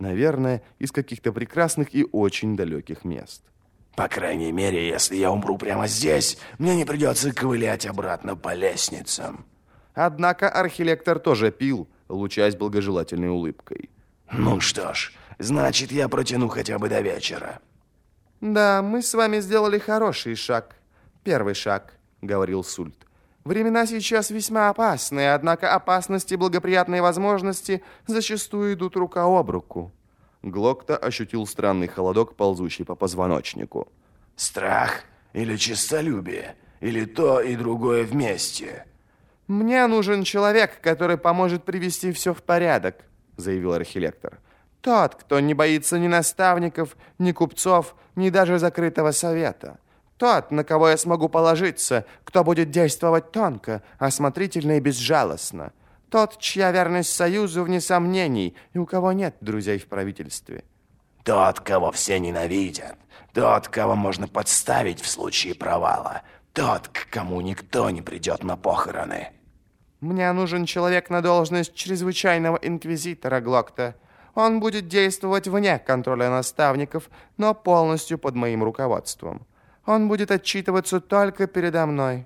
Наверное, из каких-то прекрасных и очень далеких мест. По крайней мере, если я умру прямо здесь, мне не придется ковылять обратно по лестницам. Однако архилектор тоже пил, лучаясь благожелательной улыбкой. Ну что ж, значит, я протяну хотя бы до вечера. Да, мы с вами сделали хороший шаг. Первый шаг, говорил Сульт. Времена сейчас весьма опасные, однако опасности и благоприятные возможности зачастую идут рука об руку. Глокта ощутил странный холодок, ползущий по позвоночнику. Страх или честолюбие? Или то и другое вместе? «Мне нужен человек, который поможет привести все в порядок», заявил архилектор. «Тот, кто не боится ни наставников, ни купцов, ни даже закрытого совета. Тот, на кого я смогу положиться, кто будет действовать тонко, осмотрительно и безжалостно. Тот, чья верность Союзу вне сомнений, и у кого нет друзей в правительстве. Тот, кого все ненавидят. Тот, кого можно подставить в случае провала. Тот, к кому никто не придет на похороны. Мне нужен человек на должность чрезвычайного инквизитора Глокта. Он будет действовать вне контроля наставников, но полностью под моим руководством. Он будет отчитываться только передо мной.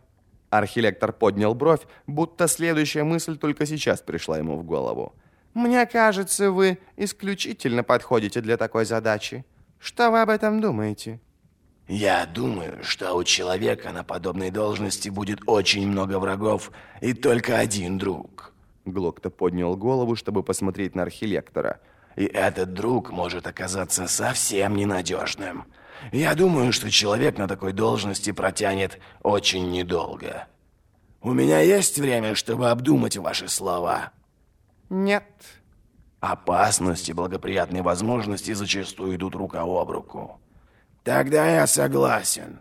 Архилектор поднял бровь, будто следующая мысль только сейчас пришла ему в голову. «Мне кажется, вы исключительно подходите для такой задачи. Что вы об этом думаете?» «Я думаю, что у человека на подобной должности будет очень много врагов и только один друг». Глокта поднял голову, чтобы посмотреть на архилектора. «И этот друг может оказаться совсем ненадежным». Я думаю, что человек на такой должности протянет очень недолго. У меня есть время, чтобы обдумать ваши слова? Нет. Опасности и благоприятные возможности зачастую идут рука об руку. Тогда я согласен.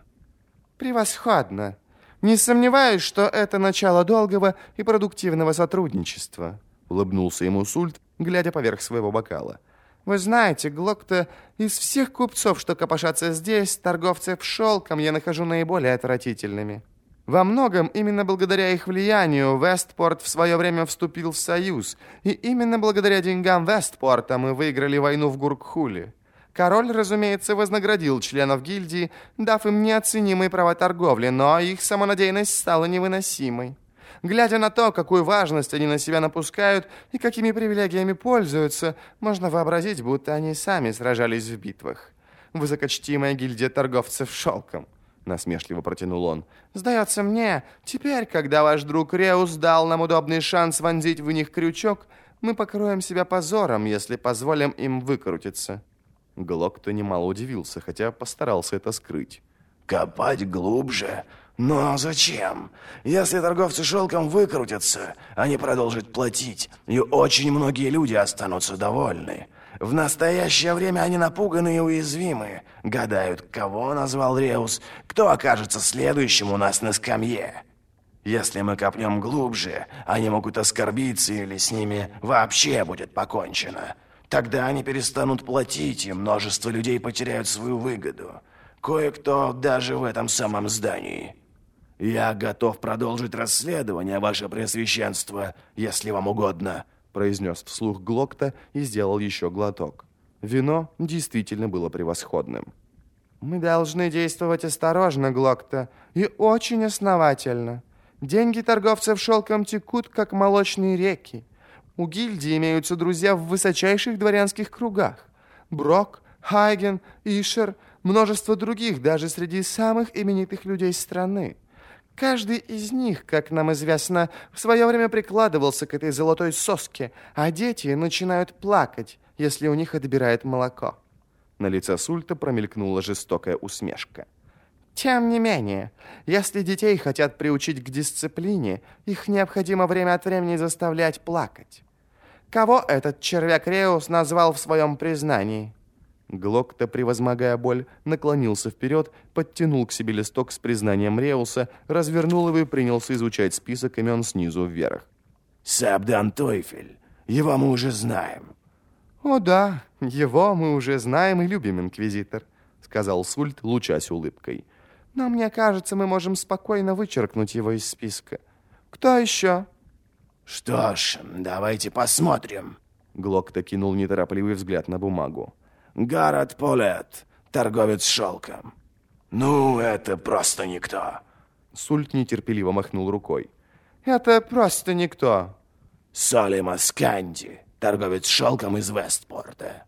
Превосходно. Не сомневаюсь, что это начало долгого и продуктивного сотрудничества. Улыбнулся ему Сульт, глядя поверх своего бокала. Вы знаете, Глокта, из всех купцов, что копошатся здесь, торговцев шелком я нахожу наиболее отвратительными. Во многом именно благодаря их влиянию Вестпорт в свое время вступил в союз, и именно благодаря деньгам Вестпорта мы выиграли войну в Гуркхуле. Король, разумеется, вознаградил членов гильдии, дав им неоценимые права торговли, но их самонадеянность стала невыносимой. Глядя на то, какую важность они на себя напускают и какими привилегиями пользуются, можно вообразить, будто они сами сражались в битвах. Высокочтимая гильдия торговцев шелком. Насмешливо протянул он. «Сдается мне, теперь, когда ваш друг Реус дал нам удобный шанс вонзить в них крючок, мы покроем себя позором, если позволим им выкрутиться». Глок-то немало удивился, хотя постарался это скрыть. «Копать глубже? Но зачем? Если торговцы шелком выкрутятся, они продолжат платить, и очень многие люди останутся довольны. В настоящее время они напуганы и уязвимы. Гадают, кого назвал Реус, кто окажется следующим у нас на скамье. Если мы копнем глубже, они могут оскорбиться или с ними вообще будет покончено. Тогда они перестанут платить, и множество людей потеряют свою выгоду. Кое-кто даже в этом самом здании. «Я готов продолжить расследование, ваше Преосвященство, если вам угодно», произнес вслух Глокта и сделал еще глоток. Вино действительно было превосходным. «Мы должны действовать осторожно, Глокта, и очень основательно. Деньги торговцев шелком текут, как молочные реки. У гильдии имеются друзья в высочайших дворянских кругах. Брок, Хайген, Ишер, множество других, даже среди самых именитых людей страны. Каждый из них, как нам известно, в свое время прикладывался к этой золотой соске, а дети начинают плакать, если у них отбирает молоко. На лице Сульта промелькнула жестокая усмешка. Тем не менее, если детей хотят приучить к дисциплине, их необходимо время от времени заставлять плакать. Кого этот червяк Реус назвал в своем признании? Глокта, превозмогая боль, наклонился вперед, подтянул к себе листок с признанием Реуса, развернул его и принялся изучать список имен снизу вверх. «Сабдан Тойфель. Его мы уже знаем». «О да, его мы уже знаем и любим, Инквизитор», сказал Сульт, лучась улыбкой. «Но мне кажется, мы можем спокойно вычеркнуть его из списка. Кто еще?» «Что ж, давайте посмотрим». Глокта кинул неторопливый взгляд на бумагу. Гаррет Полет, торговец шелком. Ну, это просто никто. Сульт нетерпеливо махнул рукой. Это просто никто. Соли Масканди, торговец шелком из Вестпорта.